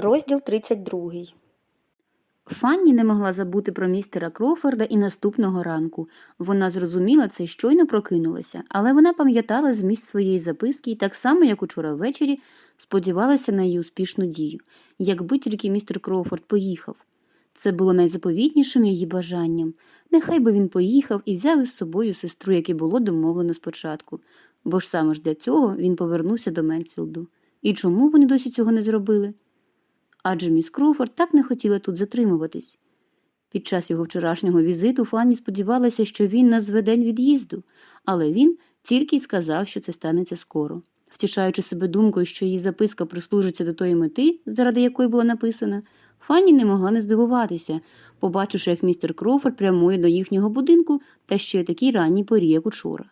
Розділ 32. Фанні не могла забути про містера Крофорда і наступного ранку. Вона зрозуміла це, щойно прокинулася, але вона пам'ятала зміст своєї записки і так само, як учора ввечері, сподівалася на її успішну дію, якби тільки містер Крофорд поїхав. Це було найзаповітнішим її бажанням. Нехай би він поїхав і взяв із собою сестру, як і було домовлено спочатку, бо ж саме ж для цього він повернувся до Менсфілду. І чому вони досі цього не зробили? Адже міс Кроуфорд так не хотіла тут затримуватись. Під час його вчорашнього візиту Фанні сподівалася, що він назве день від'їзду, але він тільки й сказав, що це станеться скоро. Втішаючи себе думкою, що її записка прислужиться до тої мети, заради якої була написана, Фанні не могла не здивуватися, побачивши, як містер Кроуфорд прямує до їхнього будинку та ще й такій ранній порі, як учора.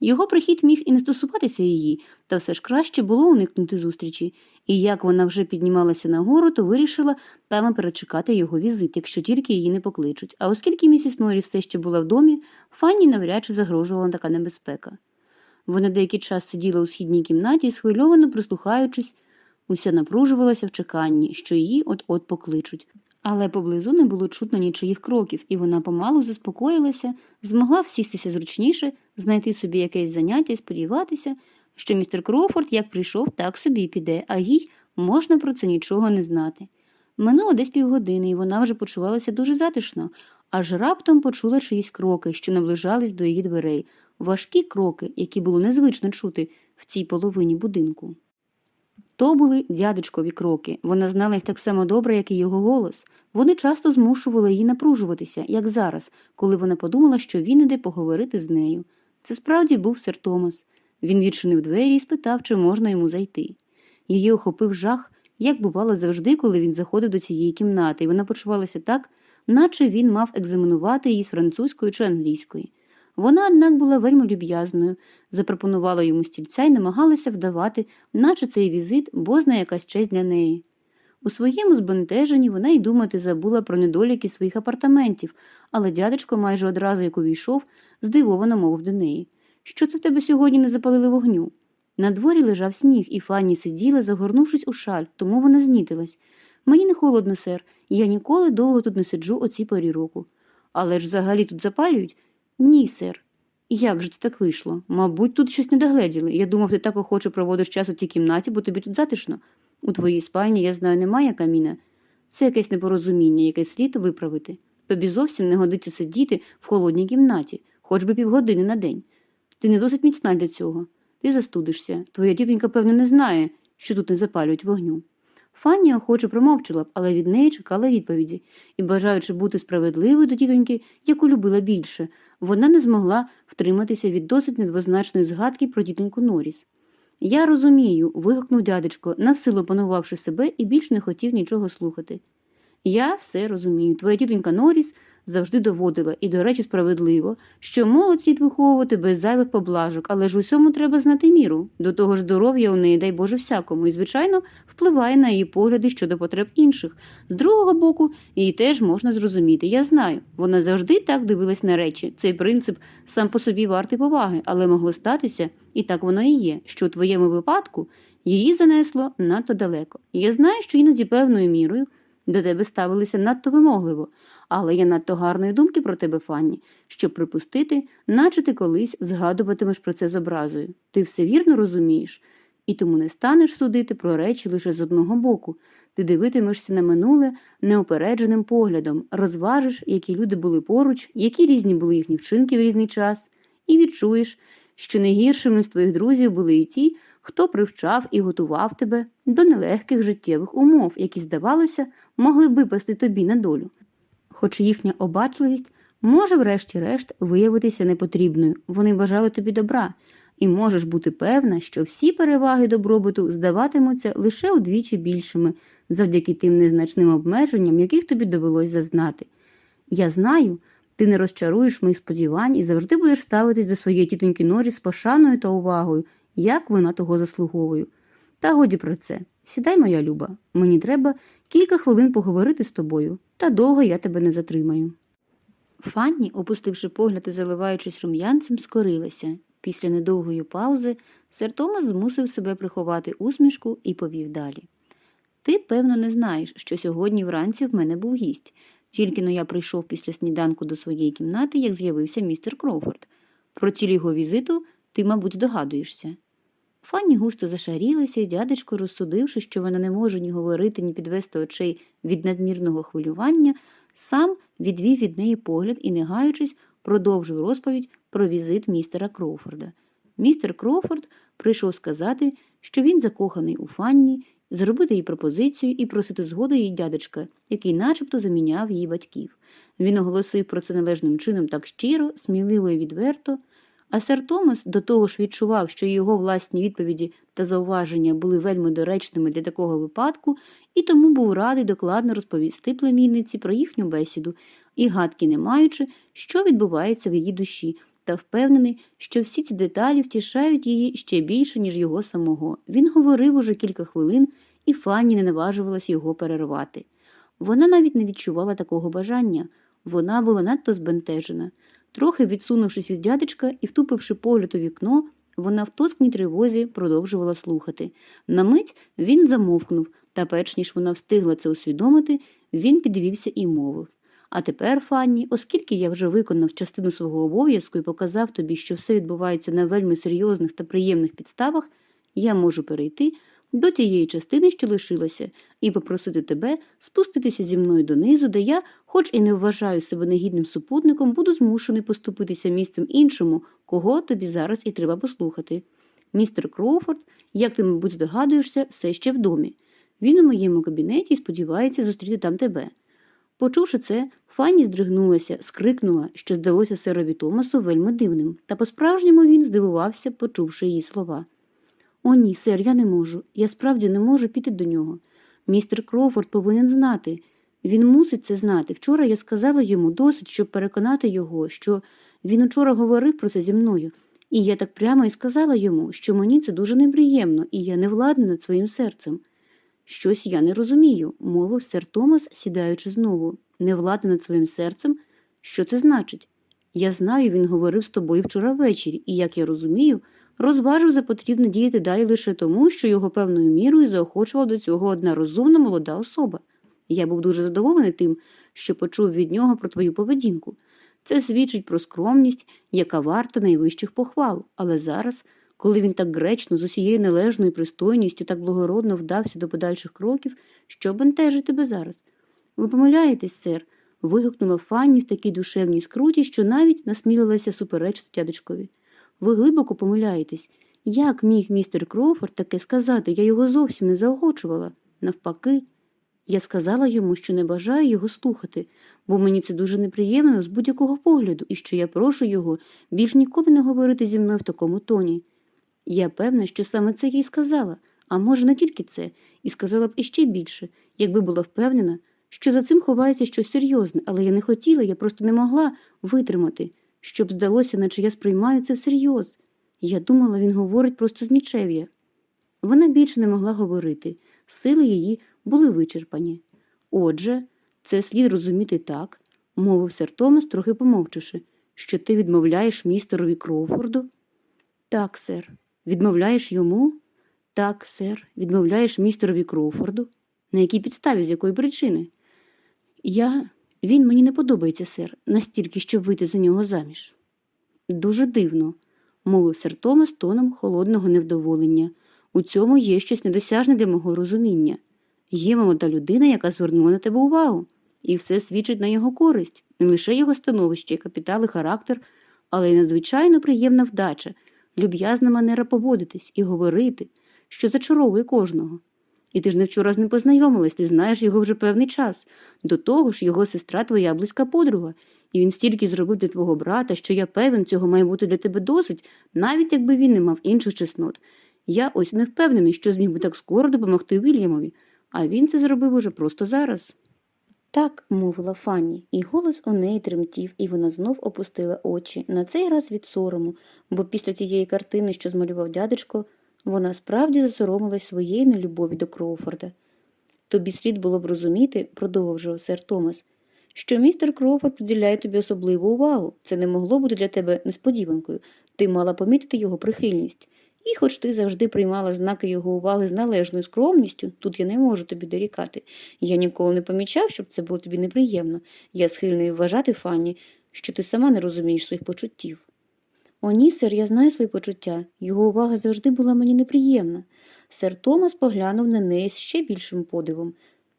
Його прихід міг і не стосуватися її, та все ж краще було уникнути зустрічі, і як вона вже піднімалася нагору, то вирішила там перечекати його візит, якщо тільки її не покличуть. А оскільки місіс Норрі все ще була в домі, Фанні навряд чи загрожувала така небезпека. Вона деякий час сиділа у східній кімнаті і, схвильовано прислухаючись, уся напружувалася в чеканні, що її от-от покличуть. Але поблизу не було чутно нічиїх кроків, і вона помалу заспокоїлася, змогла всістися зручніше, знайти собі якесь заняття і сподіватися, що містер Кроуфорд як прийшов, так собі піде, а їй можна про це нічого не знати. Минуло десь півгодини, і вона вже почувалася дуже затишно, аж раптом почула чиїсь кроки, що наближались до її дверей, важкі кроки, які було незвично чути в цій половині будинку. То були дядечкові кроки. Вона знала їх так само добре, як і його голос. Вони часто змушували її напружуватися, як зараз, коли вона подумала, що він іде поговорити з нею. Це справді був сер Томас. Він відчинив двері і спитав, чи можна йому зайти. Її охопив жах, як бувало завжди, коли він заходив до цієї кімнати, і вона почувалася так, наче він мав екзаменувати її з французької чи англійської. Вона, однак, була вельми люб'язною, запропонувала йому стільця і намагалася вдавати, наче цей візит бозна якась честь для неї. У своєму збентеженні вона й думати забула про недоліки своїх апартаментів, але дядечко майже одразу, як увійшов, здивовано мовив до неї. Що це в тебе сьогодні не запалили вогню? На дворі лежав сніг, і Фанні сиділа, загорнувшись у шаль, тому вона знітилась. Мені не холодно, сер, я ніколи довго тут не сиджу о цій порі року. Але ж взагалі тут запалюють? Ні, сер. Як же це так вийшло? Мабуть, тут щось не догледіли. Я думав, ти так охоче проводиш час у цій кімнаті, бо тобі тут затишно. У твоїй спальні, я знаю, немає каміна. Це якесь непорозуміння, яке слід виправити. Тобі зовсім не годиться сидіти в холодній кімнаті, хоч би півгодини на день. Ти не досить міцна для цього. Ти застудишся. Твоя тітонька, певно, не знає, що тут не запалюють вогню. Фанні охоче промовчала б, але від неї чекала відповіді, і, бажаючи бути справедливою до тітоньки, яку любила більше, вона не змогла втриматися від досить недвозначної згадки про тітоньку Норіс. Я розумію, вигукнув дядечко, насилу панувавши себе і більш не хотів нічого слухати. Я все розумію. Твоя тітонька Норіс завжди доводила, і, до речі, справедливо, що молодь слід виховувати без зайвих поблажок, але ж усьому треба знати міру. До того ж здоров'я у неї, дай Боже, всякому, і, звичайно, впливає на її погляди щодо потреб інших. З другого боку, її теж можна зрозуміти. Я знаю, вона завжди так дивилась на речі. Цей принцип сам по собі вартий поваги, але могло статися, і так воно і є, що у твоєму випадку її занесло надто далеко. Я знаю, що іноді певною мірою. До тебе ставилися надто вимогливо, але я надто гарної думки про тебе, Фанні, щоб припустити, наче ти колись згадуватимеш про це з образою. Ти все вірно розумієш, і тому не станеш судити про речі лише з одного боку. Ти дивитимешся на минуле неупередженим поглядом, розважиш, які люди були поруч, які різні були їхні вчинки в різний час, і відчуєш, що найгіршими з твоїх друзів були і ті, хто привчав і готував тебе до нелегких життєвих умов, які, здавалося, могли б випасти тобі на долю. Хоч їхня обачливість може, врешті-решт, виявитися непотрібною, вони бажали тобі добра, і можеш бути певна, що всі переваги добробуту здаватимуться лише удвічі більшими завдяки тим незначним обмеженням, яких тобі довелось зазнати. Я знаю, ти не розчаруєш моїх сподівань і завжди будеш ставитись до своєї тітоньки Норі з пошаною та увагою, як вона того заслуговує. Та годі про це. Сідай, моя люба, мені треба кілька хвилин поговорити з тобою, та довго я тебе не затримаю. Фанні, опустивши погляд і заливаючись рум'янцем, скорилася. Після недовгої паузи сер Томас змусив себе приховати усмішку і повів далі. Ти, певно, не знаєш, що сьогодні вранці в мене був гість. Тільки но я прийшов після сніданку до своєї кімнати, як з'явився містер Кроуфорд. Про ціль його візиту ти, мабуть, здогадуєшся. Фанні густо зашарілася, і дядечко, розсудивши, що вона не може ні говорити, ні підвести очей від надмірного хвилювання, сам відвів від неї погляд і, не гаючись, продовжив розповідь про візит містера Кроуфорда. Містер Кроуфорд прийшов сказати, що він закоханий у Фанні, зробити їй пропозицію і просити згоди її дядечка, який начебто заміняв її батьків. Він оголосив про це належним чином так щиро, сміливо і відверто, а сер Томас до того ж відчував, що його власні відповіді та зауваження були вельми доречними для такого випадку, і тому був радий докладно розповісти племінниці про їхню бесіду, і гадки не маючи, що відбувається в її душі, та впевнений, що всі ці деталі втішають її ще більше, ніж його самого. Він говорив уже кілька хвилин, і Фанні не наважувалась його перервати. Вона навіть не відчувала такого бажання, вона була надто збентежена. Трохи відсунувшись від дядечка і втупивши погляд у вікно, вона в тоскній тривозі продовжувала слухати. На мить він замовкнув, та перш ніж вона встигла це усвідомити, він підвівся і мовив. А тепер, Фанні, оскільки я вже виконав частину свого обов'язку і показав тобі, що все відбувається на вельми серйозних та приємних підставах, я можу перейти до тієї частини, що лишилася, і попросити тебе спуститися зі мною донизу, де я, хоч і не вважаю себе негідним супутником, буду змушений поступитися місцем іншому, кого тобі зараз і треба послухати. Містер Кроуфорд, як ти, мабуть, здогадуєшся, все ще в домі. Він у моєму кабінеті і сподівається зустріти там тебе. Почувши це, Фанні здригнулася, скрикнула, що здалося серові Томасу вельми дивним, та по-справжньому він здивувався, почувши її слова. О, ні, сер, я не можу. Я справді не можу піти до нього. Містер Кроуфорд повинен знати. Він мусить це знати. Вчора я сказала йому досить, щоб переконати його, що він учора говорив про це зі мною, і я так прямо і сказала йому, що мені це дуже неприємно, і я не владна над своїм серцем. Щось я не розумію, мовив сер Томас, сідаючи знову. Не владна над своїм серцем? Що це значить? Я знаю, він говорив з тобою вчора ввечері, і, як я розумію, розважив за потрібне діяти далі лише тому, що його певною мірою заохочувала до цього одна розумна молода особа. Я був дуже задоволений тим, що почув від нього про твою поведінку. Це свідчить про скромність, яка варта найвищих похвал, але зараз, коли він так гречно, з усією належною пристойністю, так благородно вдався до подальших кроків, що бентежить тебе зараз? Ви помиляєтесь, сер, вигукнула Фанні в такій душевній скруті, що навіть насмілилася суперечити дядечкові. Ви глибоко помиляєтесь. Як міг містер Кроуфорд таке сказати? Я його зовсім не заохочувала. Навпаки, я сказала йому, що не бажаю його слухати, бо мені це дуже неприємно з будь-якого погляду, і що я прошу його більш ніколи не говорити зі мною в такому тоні. Я певна, що саме це я й сказала, а може, не тільки це, і сказала б іще більше, якби була впевнена, що за цим ховається щось серйозне, але я не хотіла, я просто не могла витримати, щоб здалося, наче я сприймаю це всерйоз. Я думала, він говорить просто з нічев'я. Вона більше не могла говорити, сили її були вичерпані. Отже, це слід розуміти так, мовив сер Томас, трохи помовчавши, що ти відмовляєш містерові Кроуфорду? Так, сер. Відмовляєш йому? Так, сер. Відмовляєш містерові Кроуфорду? На якій підставі, з якої причини? Я. Він мені не подобається, сер, настільки, щоб вийти за нього заміж. Дуже дивно, мовив сер Томас тоном холодного невдоволення. У цьому є щось недосяжне для мого розуміння. Є молода людина, яка звернула на тебе увагу, і все свідчить на його користь, не лише його становище, капітал і характер, але й надзвичайно приємна вдача, люб'язна манера поводитись і говорити, що зачаровує кожного. І ти ж не вчора з ним познайомилась, ти знаєш його вже певний час. До того ж, його сестра твоя близька подруга, і він стільки зробив для твого брата, що я певен, цього має бути для тебе досить, навіть якби він не мав інших чеснот. Я ось не впевнений, що зміг би так скоро допомогти Вільямові, а він це зробив уже просто зараз. Так, мовила Фанні, і голос у неї тремтів, і вона знов опустила очі, на цей раз від сорому, бо після тієї картини, що змалював дядечко, вона справді засоромилась своєї нелюбові до Кроуфорда. Тобі слід було б розуміти, продовжував сер Томас, що містер Кроуфорд приділяє тобі особливу увагу. Це не могло бути для тебе несподіванкою. Ти мала помітити його прихильність. І хоч ти завжди приймала знаки його уваги з належною скромністю, тут я не можу тобі дорікати. Я ніколи не помічав, щоб це було тобі неприємно. Я схильний вважати, Фанні, що ти сама не розумієш своїх почуттів. О, ні, сер, я знаю свої почуття. Його увага завжди була мені неприємна. Сер Томас поглянув на неї з ще більшим подивом.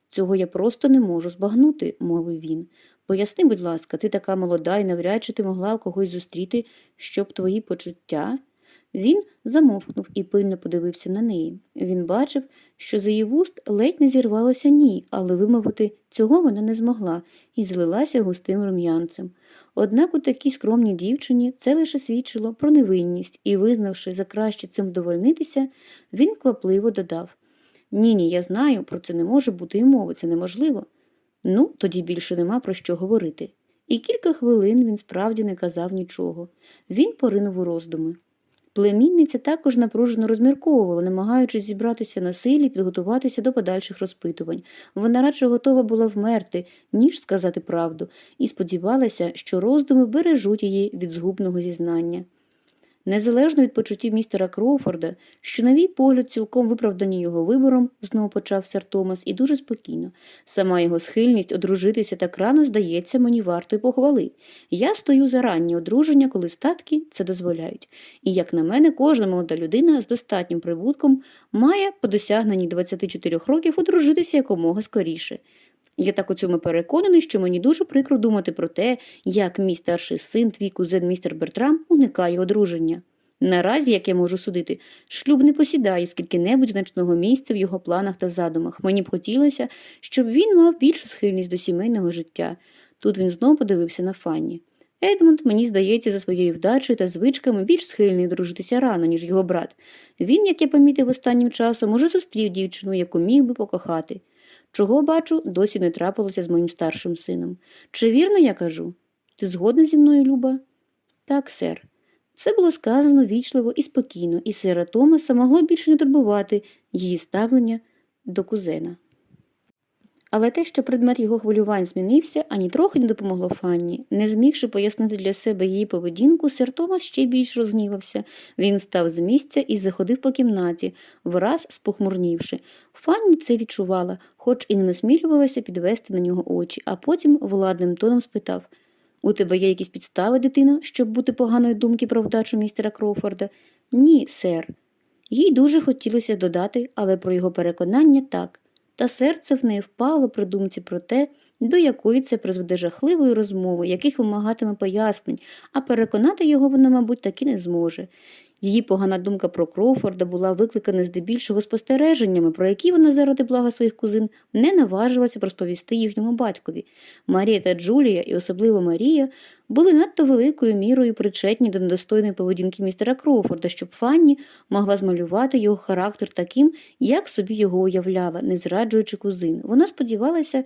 Цього я просто не можу збагнути, мовив він. Поясни, будь ласка, ти така молода і навряд чи ти могла когось зустріти, щоб твої почуття. Він замовкнув і пильно подивився на неї. Він бачив, що з її вуст ледь не зірвалося ні, але вимовити цього вона не змогла і злилася густим рум'янцем. Однак у такій скромній дівчині це лише свідчило про невинність, і, визнавши за краще цим вдовольнитися, він квапливо додав Ні, ні, я знаю, про це не може бути і мови, це неможливо. Ну, тоді більше нема про що говорити. І кілька хвилин він справді не казав нічого. Він поринув у роздуми. Племінниця також напружено розмірковувала, намагаючись зібратися на силі і підготуватися до подальших розпитувань. Вона радше готова була вмерти, ніж сказати правду, і сподівалася, що роздуми бережуть її від згубного зізнання. Незалежно від почуттів містера Кроуфорда, що, на мій погляд, цілком виправдані його вибором, знову почав сер Томас, і дуже спокійно. Сама його схильність одружитися так рано здається мені вартою похвали. Я стою за раннє одруження, коли статки це дозволяють. І, як на мене, кожна молода людина з достатнім прибутком має по досягненні 24 років одружитися якомога скоріше. Я так у цьому переконаний, що мені дуже прикро думати про те, як мій старший син, твій кузен містер Бертрам, уникає одруження. Наразі, як я можу судити, шлюб не посідає скільки-небудь значного місця в його планах та задумах. Мені б хотілося, щоб він мав більшу схильність до сімейного життя. Тут він знову подивився на Фанні. Едмунд, мені здається, за своєю вдачею та звичками більш схильний дружитися рано, ніж його брат. Він, як я помітив останнім часом, уже зустрів дівчину, яку міг би покохати. Чого бачу, досі не трапилося з моїм старшим сином. Чи вірно я кажу? Ти згодна зі мною, Люба? Так, сер. Це було сказано вічливо і спокійно, і сера Томаса могло більше не турбувати її ставлення до кузена. Але те, що предмет його хвилювань змінився, ані трохи не допомогло Фанні. Не змігши пояснити для себе її поведінку, сер Томас ще більш розгнівався. Він став з місця і заходив по кімнаті, враз спохмурнівши. Фанні це відчувала, хоч і не насмілювалася підвести на нього очі, а потім владним тоном спитав У тебе є якісь підстави, дитино, щоб бути поганої думки про вдачу містера Кроуфорда? Ні, сер. Їй дуже хотілося додати, але про його переконання так та серце в неї впало при думці про те, до якої це призведе жахливої розмови, яких вимагатиме пояснень, а переконати його вона, мабуть, таки не зможе. Її погана думка про Кроуфорда була викликана здебільшого спостереженнями, про які вона заради блага своїх кузин не наважилася розповісти їхньому батькові. Марія та Джулія, і особливо Марія, були надто великою мірою причетні до недостойної поведінки містера Кроуфорда, щоб Фанні могла змалювати його характер таким, як собі його уявляла, не зраджуючи кузин. Вона сподівалася,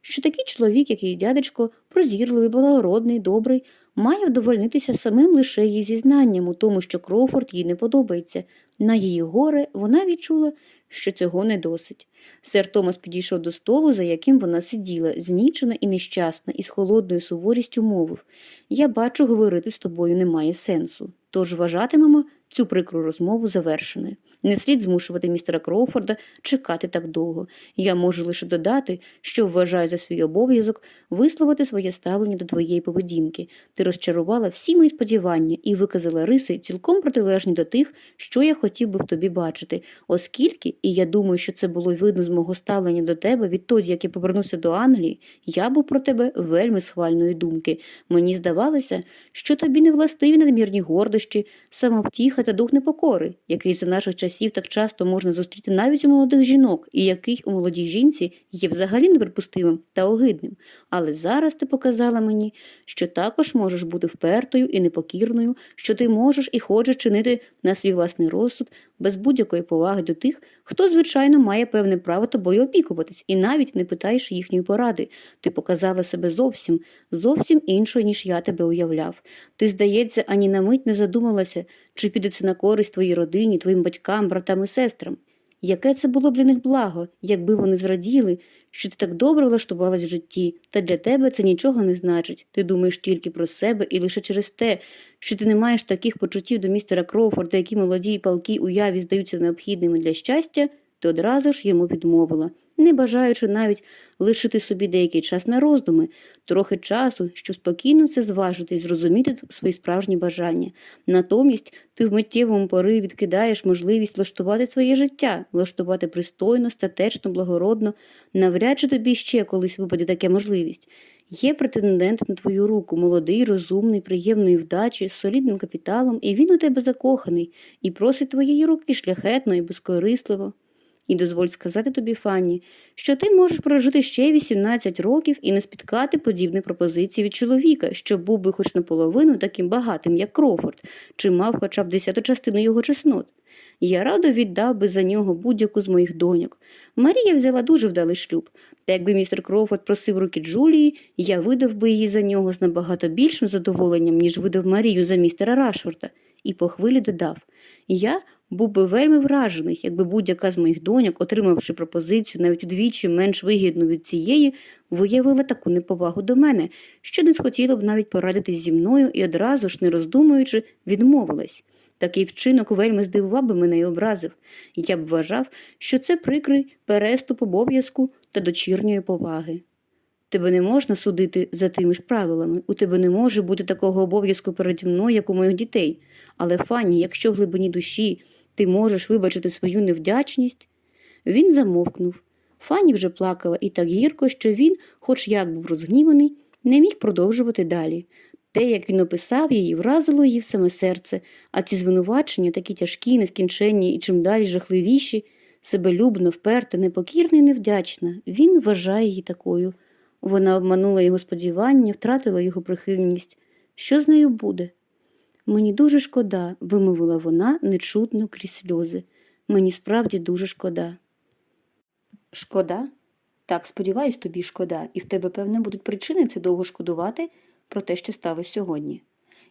що такий чоловік, як її дядечко, прозірливий, благородний, добрий, має вдовольнитися самим лише її зізнанням у тому, що Кроуфорд їй не подобається. На її горе вона відчула, що цього не досить. Сер Томас підійшов до столу, за яким вона сиділа, знічена і нещасна, і з холодною суворістю мовив Я бачу, говорити з тобою немає сенсу. Тож вважатимемо цю прикру розмову завершеною. Не слід змушувати містера Кроуфорда чекати так довго. Я можу лише додати, що вважаю за свій обов'язок висловити своє ставлення до твоєї поведінки. Ти розчарувала всі мої сподівання і виказала риси цілком протилежні до тих, що я хотів би в тобі бачити, оскільки, і я думаю, що це було видно з мого ставлення до тебе відтоді, як я повернувся до Англії, я був про тебе вельми схвальної думки. Мені здавалося, що тобі не властиві надмірні гордощі, самовтіха та дух непокори, який за наших часів так часто можна зустріти навіть у молодих жінок, і який у молодій жінці є взагалі неприпустимим та огидним. Але зараз ти показала мені, що також можеш бути впертою і непокірною, що ти можеш і хочеш чинити на свій власний розсуд без будь-якої поваги до тих, хто, звичайно, має певне право тобою опікуватись, і навіть не питаєш їхньої поради. Ти показала себе зовсім, зовсім іншою, ніж я тебе уявляв. Ти, здається, ані на мить не задумалася, чи піде це на користь твоїй родині, твоїм батькам, братам і сестрам. Яке це було б для них благо, якби вони зраділи, що ти так добре влаштувалась в житті, та для тебе це нічого не значить. Ти думаєш тільки про себе і лише через те, що ти не маєш таких почуттів до містера Кроуфорда, які молоді і палкі уяві здаються необхідними для щастя, ти одразу ж йому відмовила, не бажаючи навіть лишити собі деякий час на роздуми, трохи часу, щоб спокійно все зважити і зрозуміти свої справжні бажання. Натомість ти в миттєвому пориві відкидаєш можливість влаштувати своє життя, влаштувати пристойно, статечно, благородно, навряд чи тобі ще колись випаде така можливість. Є претендент на твою руку, молодий, розумний, приємної вдачі, з солідним капіталом, і він у тебе закоханий, і просить твоєї руки шляхетно і безкорисливо. І дозволь сказати тобі, Фанні, що ти можеш прожити ще 18 років і не спіткати подібних пропозицій від чоловіка, що був би хоч наполовину таким багатим, як Крофорд, чи мав хоча б десяту частину його чеснот. Я радо віддав би за нього будь-яку з моїх доньок. Марія взяла дуже вдалий шлюб, та якби містер Крофорд просив руки Джулії, я видав би її за нього з набагато більшим задоволенням, ніж видав Марію за містера Рашфорда, і по хвилі додав Я був би вельми вражений, якби будь-яка з моїх доньок, отримавши пропозицію навіть удвічі менш вигідну від цієї, виявила таку неповагу до мене, що не схотіла б навіть порадитись зі мною і одразу ж, не роздумуючи, відмовилась. Такий вчинок вельми здивував би мене і образив. Я б вважав, що це прикрий переступ обов'язку та дочірньої поваги. Тебе не можна судити за тими ж правилами, у тебе не може бути такого обов'язку переді мною, як у моїх дітей. Але, Фанні, якщо в глибині душі ти можеш вибачити свою невдячність. Він замовкнув. Фанні вже плакала і так гірко, що він, хоч як був розгніваний, не міг продовжувати далі. Те, як він описав її, вразило її в саме серце, а ці звинувачення такі тяжкі, нескінченні і чим далі жахливіші, себелюбна, вперта, непокірна і невдячна. Він вважає її такою. Вона обманула його сподівання, втратила його прихильність. Що з нею буде? Мені дуже шкода, вимовила вона нечутно крізь сльози. Мені справді дуже шкода. Шкода? Так, сподіваюсь, тобі шкода, і в тебе, певне, будуть причини це довго шкодувати про те, що сталося сьогодні.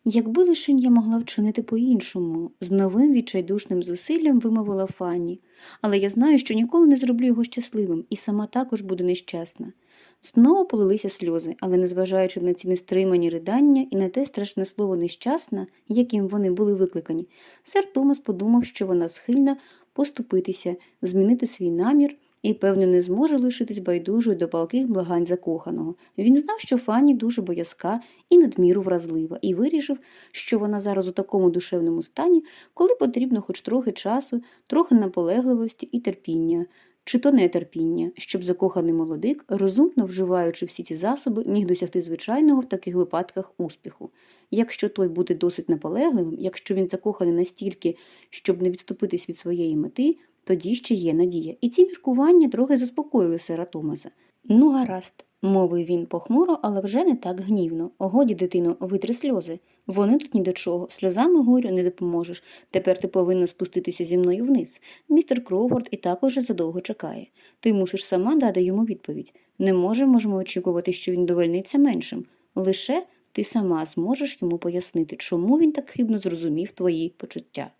Якби лише я могла вчинити по-іншому, з новим відчайдушним зусиллям вимовила Фанні, але я знаю, що ніколи не зроблю його щасливим, і сама також буду нещасна. Знову полилися сльози, але, незважаючи на ці нестримані ридання і на те страшне слово нещасна, яким вони були викликані, сер Томас подумав, що вона схильна поступитися, змінити свій намір і, певно, не зможе лишитись байдужою до палких благань закоханого. Він знав, що Фанні дуже боязка і надміру вразлива, і вирішив, що вона зараз у такому душевному стані, коли потрібно хоч трохи часу, трохи наполегливості і терпіння чи то нетерпіння, щоб закоханий молодик, розумно вживаючи всі ці засоби, міг досягти звичайного в таких випадках успіху. Якщо той буде досить наполегливим, якщо він закоханий настільки, щоб не відступитись від своєї мети, тоді ще є надія. І ці міркування трохи заспокоїли сера Томаса. Ну, гаразд, мовив він похмуро, але вже не так гнівно. Годі, дитино, витри сльози. Вони тут ні до чого, сльозами горю не допоможеш. Тепер ти повинна спуститися зі мною вниз. Містер Кроуфорд і так уже задовго чекає. Ти мусиш сама дати йому відповідь. Не можемо можемо очікувати, що він довольниться меншим. Лише ти сама зможеш йому пояснити, чому він так хибно зрозумів твої почуття.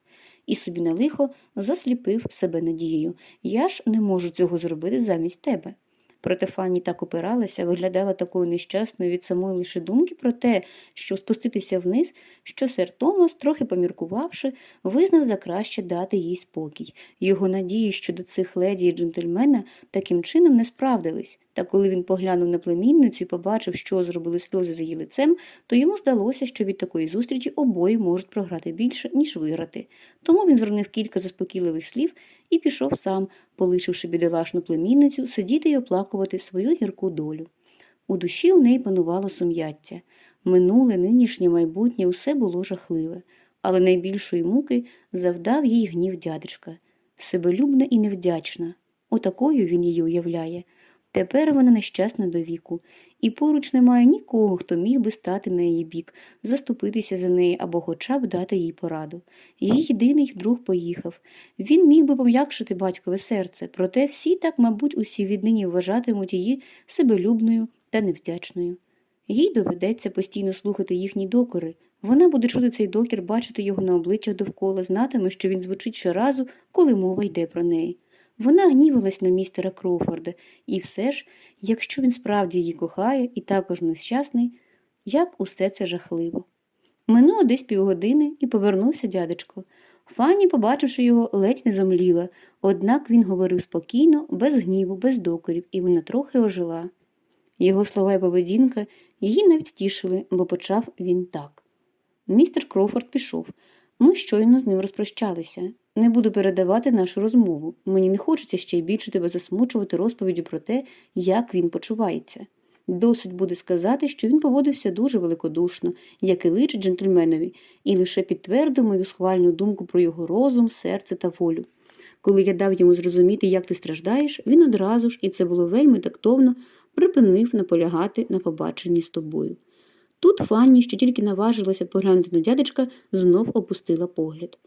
І собі на лихо засліпив себе надією. Я ж не можу цього зробити замість тебе. Проте Фанні так опиралася, виглядала такою нещасною від самої лише думки про те, щоб спуститися вниз, що сер Томас, трохи поміркувавши, визнав за краще дати їй спокій. Його надії щодо цих леді і джентльмена таким чином не справдились. Та коли він поглянув на племінницю і побачив, що зробили сльози за її лицем, то йому здалося, що від такої зустрічі обоє можуть програти більше, ніж виграти. Тому він зронив кілька заспокійливих слів і пішов сам, полишивши бідолашну племінницю, сидіти й оплакувати свою гірку долю. У душі у неї панувало сум'яття. Минуле, нинішнє майбутнє усе було жахливе, але найбільшої муки завдав їй гнів дядечка. Себелюбна і невдячна. Отакою він її уявляє. Тепер вона нещасна до віку, і поруч немає нікого, хто міг би стати на її бік, заступитися за неї або хоча б дати їй пораду. Її єдиний друг поїхав. Він міг би пом'якшити батькове серце, проте всі так, мабуть, усі віднині вважатимуть її себелюбною та невдячною. Їй доведеться постійно слухати їхні докори. Вона буде чути цей докір, бачити його на обличчях довкола, знатиме, що він звучить щоразу, коли мова йде про неї. Вона гнівалась на містера Кроуфорда, і все ж, якщо він справді її кохає і також нещасний, як усе це жахливо. Минуло десь півгодини і повернувся дядечко. Фанні, побачивши його, ледь не зомліла, однак він говорив спокійно, без гніву, без докорів, і вона трохи ожила. Його слова і поведінка її навіть втішили, бо почав він так. Містер Кроуфорд пішов. Ми щойно з ним розпрощалися. Не буду передавати нашу розмову. Мені не хочеться ще й більше тебе засмучувати розповіддю про те, як він почувається. Досить буде сказати, що він поводився дуже великодушно, як і личить джентльменові, і лише підтвердив мою схвальну думку про його розум, серце та волю. Коли я дав йому зрозуміти, як ти страждаєш, він одразу ж, і це було вельми тактовно, припинив наполягати на побаченні з тобою. Тут Фанні, що тільки наважилася поглянути на дядечка, знов опустила погляд.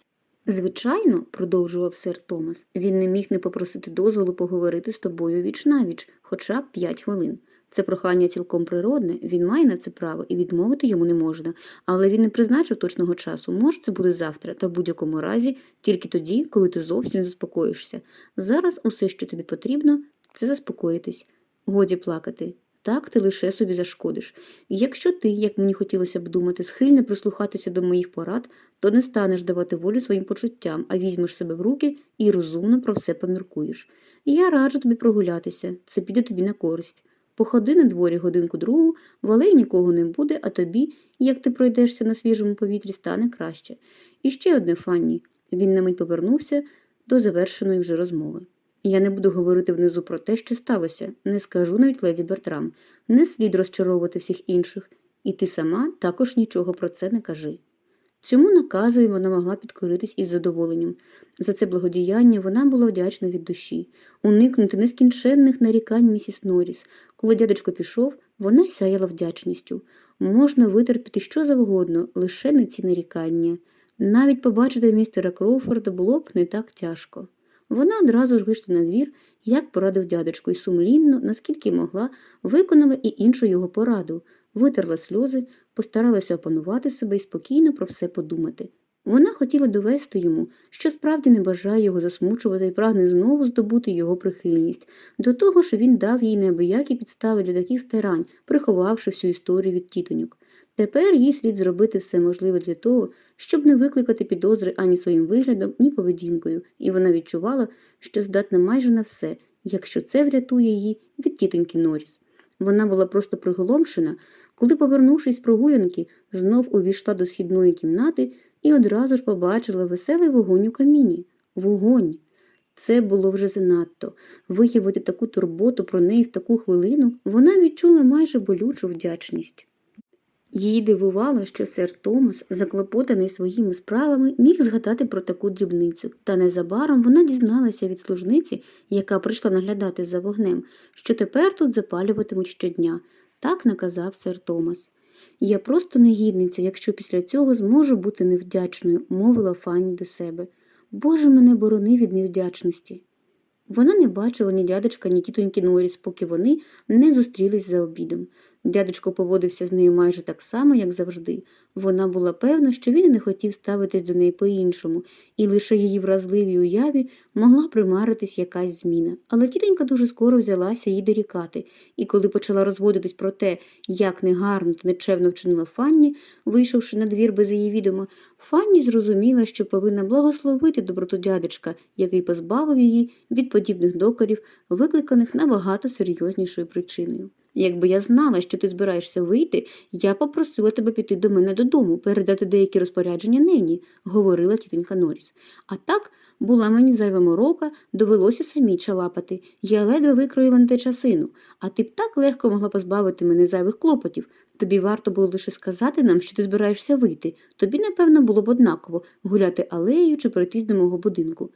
Звичайно, продовжував сер Томас, він не міг не попросити дозволу поговорити з тобою віч навіч, хоча б п'ять хвилин. Це прохання цілком природне, він має на це право і відмовити йому не можна, але він не призначив точного часу. Може, це буде завтра, та в будь-якому разі тільки тоді, коли ти зовсім заспокоїшся. Зараз усе, що тобі потрібно, це заспокоїтись. Годі плакати. Так ти лише собі зашкодиш. І якщо ти, як мені хотілося б думати, схильне прислухатися до моїх порад, то не станеш давати волю своїм почуттям, а візьмеш себе в руки і розумно про все поміркуєш. Я раджу тобі прогулятися, це піде тобі на користь. Походи на дворі годинку другу, в алеї нікого не буде, а тобі, як ти пройдешся на свіжому повітрі, стане краще. І ще одне Фанні. Він на мить повернувся до завершеної вже розмови. Я не буду говорити внизу про те, що сталося, не скажу навіть леді Бертрам, не слід розчаровувати всіх інших, і ти сама також нічого про це не кажи. Цьому наказові вона могла підкоритись із задоволенням. За це благодіяння вона була вдячна від душі, уникнути нескінченних нарікань місіс Норріс. Коли дядечко пішов, вона сяяла вдячністю. Можна витерпіти що завгодно, лише не ці нарікання. Навіть побачити містера Кроуфорда було б не так тяжко. Вона одразу ж вийшла на двір, як порадив дядечко, і сумлінно, наскільки могла, виконала і іншу його пораду, витерла сльози, постаралася опанувати себе і спокійно про все подумати. Вона хотіла довести йому, що справді не бажає його засмучувати і прагне знову здобути його прихильність. До того ж він дав їй неабиякі підстави для таких старань, приховавши всю історію від тітоньок. Тепер їй слід зробити все можливе для того, щоб не викликати підозри ані своїм виглядом, ні поведінкою, і вона відчувала, що здатна майже на все, якщо це врятує її від тітоньки Норріс. Вона була просто приголомшена, коли, повернувшись з прогулянки, знов увійшла до східної кімнати і одразу ж побачила веселий вогонь у каміні. Вогонь. Це було вже занадто. Виявити таку турботу про неї в таку хвилину вона відчула майже болючу вдячність. Її дивувало, що сер Томас, заклопотаний своїми справами, міг згадати про таку дрібницю, та незабаром вона дізналася від служниці, яка прийшла наглядати за вогнем, що тепер тут запалюватимуть щодня. Так наказав сер Томас. Я просто негідниця, якщо після цього зможу бути невдячною, мовила Фанні до себе. Боже мене борони від невдячності. Вона не бачила ні дядечка, ні тітоньки Норріс, поки вони не зустрілись за обідом. Дядечко поводився з нею майже так само, як завжди. Вона була певна, що він не хотів ставитись до неї по-іншому, і лише її вразливій уяві могла примаритись якась зміна. Але тітонька дуже скоро взялася їй дорікати, і коли почала розводитись про те, як негарно та нечевно вчинила Фанні, вийшовши на двір без її відома, Фанні зрозуміла, що повинна благословити доброту дядечка, який позбавив її від подібних докорів, викликаних набагато серйознішою причиною. Якби я знала, що ти збираєшся вийти, я попросила тебе піти до мене додому, передати деякі розпорядження нині, говорила тітонька Норріс. А так була мені зайва морока, довелося самій чалапати. Я ледве викроїла на те часину, а ти б так легко могла позбавити мене зайвих клопотів. Тобі варто було лише сказати нам, що ти збираєшся вийти. Тобі, напевно, було б однаково гуляти алеєю чи пройтись до мого будинку.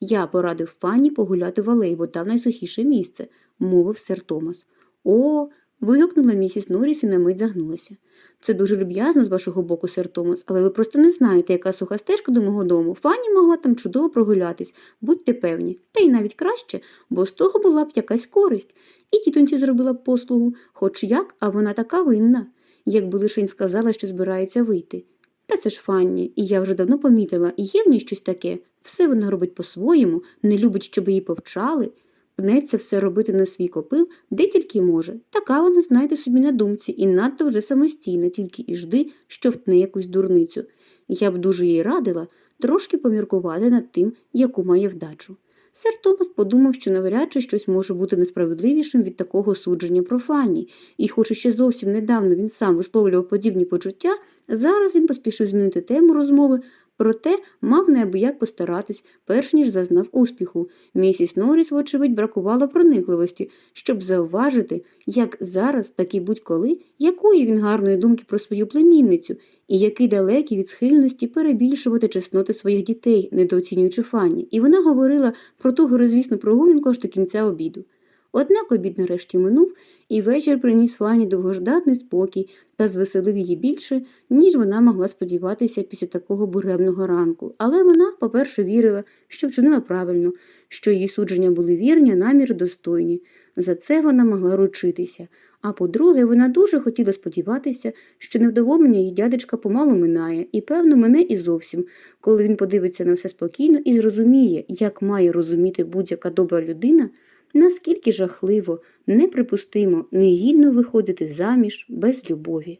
Я порадив пані погуляти в алеї, бо там найсухіше місце, мовив сер Томас. О. вигукнула місіс Норріс і на мить загнулася. Це дуже люб'язно з вашого боку, сер Томас, але ви просто не знаєте, яка суха стежка до мого дому. Фанні могла там чудово прогулятись, будьте певні, та й навіть краще, бо з того була б якась користь. І тітоньці зробила б послугу, хоч як, а вона така винна, якби лишень сказала, що збирається вийти. Та це ж Фанні, і я вже давно помітила, є в ній щось таке. Все вона робить по-своєму, не любить, щоб її повчали. Пнеться все робити на свій копил, де тільки може. Така вона знайде собі на думці і надто вже самостійна, тільки і жди, що втне якусь дурницю. Я б дуже їй радила трошки поміркувати над тим, яку має вдачу. Сер Томас подумав, що навряд чи щось може бути несправедливішим від такого судження про Фанні, і, хоч ще зовсім недавно він сам висловлював подібні почуття, зараз він поспішив змінити тему розмови, проте мав неабияк постаратись, перш ніж зазнав успіху. Місіс Норріс, вочевидь, бракувало проникливості, щоб зауважити, як зараз, так і будь-коли, якої він гарної думки про свою племінницю, і який далекий від схильності перебільшувати чесноти своїх дітей, недооцінюючи Фанні, і вона говорила про ту горизвісну прогулянку аж до кінця обіду. Однак обід нарешті минув, і вечір приніс Фанні довгождатний спокій та звеселив її більше, ніж вона могла сподіватися після такого буремного ранку. Але вона, по-перше, вірила, що вчинила правильно, що її судження були вірні, а наміри достойні. За це вона могла ручитися. А по-друге, вона дуже хотіла сподіватися, що невдоволення її дядечка помалу минає, і, певно, мене і зовсім, коли він подивиться на все спокійно і зрозуміє, як має розуміти будь-яка добра людина, наскільки жахливо, неприпустимо, негідно виходити заміж без любові.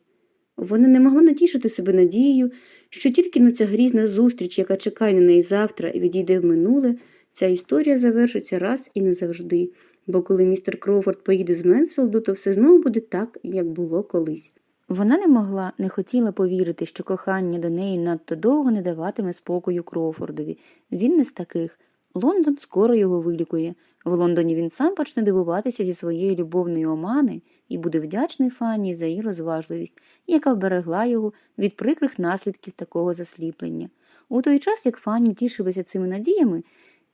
Вона не могла натішити себе надією, що тільки на ця грізна зустріч, яка чекає на неї завтра і відійде в минуле, ця історія завершиться раз і назавжди, бо коли містер Кроуфорд поїде з Менсфілду, то все знову буде так, як було колись. Вона не могла, не хотіла повірити, що кохання до неї надто довго не даватиме спокою Кроуфордові. Він не з таких. Лондон скоро його вилікує. В Лондоні він сам почне дивуватися зі своєї любовної омани і буде вдячний Фанні за її розважливість, яка вберегла його від прикрих наслідків такого засліплення. У той час, як Фанні тішилася цими надіями,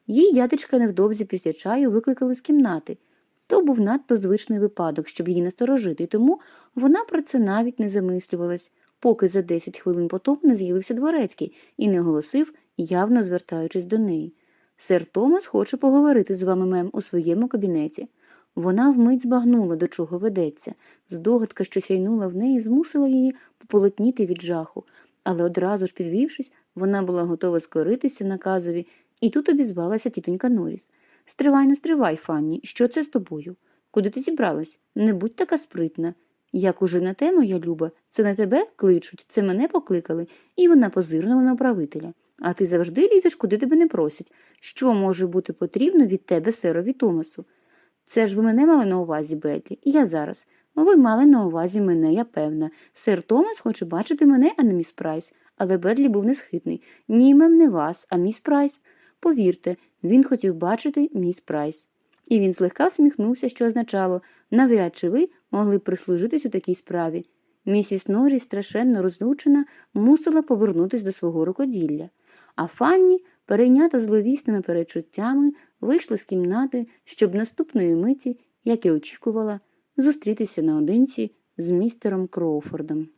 їй дядечка невдовзі після чаю викликали з кімнати. То був надто звичний випадок, щоб її насторожити, тому вона про це навіть не замислювалась, поки за 10 хвилин потому не з'явився дворецький і не оголосив, явно звертаючись до неї. Сер Томас хоче поговорити з вами, мем, у своєму кабінеті. Вона вмить збагнула, до чого ведеться. Здогадка, що сяйнула в неї, змусила її пополотніти від жаху, але одразу ж підвівшись, вона була готова скоритися наказові, і тут обізвалася тітонька Норріс. Стривай, не стривай, Фанні, що це з тобою? Куди ти зібралась? Не будь така спритна. Як уже на те, моя люба, це не тебе кличуть, це мене покликали, і вона позирнула на управителя. А ти завжди лізеш, куди тебе не просять. Що може бути потрібно від тебе, серові Томасу? Це ж ви мене мали на увазі, Бедлі, і я зараз. Ви мали на увазі мене, я певна. Сер Томас хоче бачити мене, а не міс Прайс. Але Бедлі був несхитний. Ні, мем, не вас, а міс Прайс. Повірте, він хотів бачити міс Прайс. І він злегка всміхнувся, що означало навряд чи ви могли прислужитись у такій справі. Місіс Норріс, страшенно розлючена, мусила повернутись до свого рукоділля. А Фанні, перейнята зловісними передчуттями, вийшла з кімнати, щоб наступної миті, як і очікувала, зустрітися наодинці з містером Кроуфордом.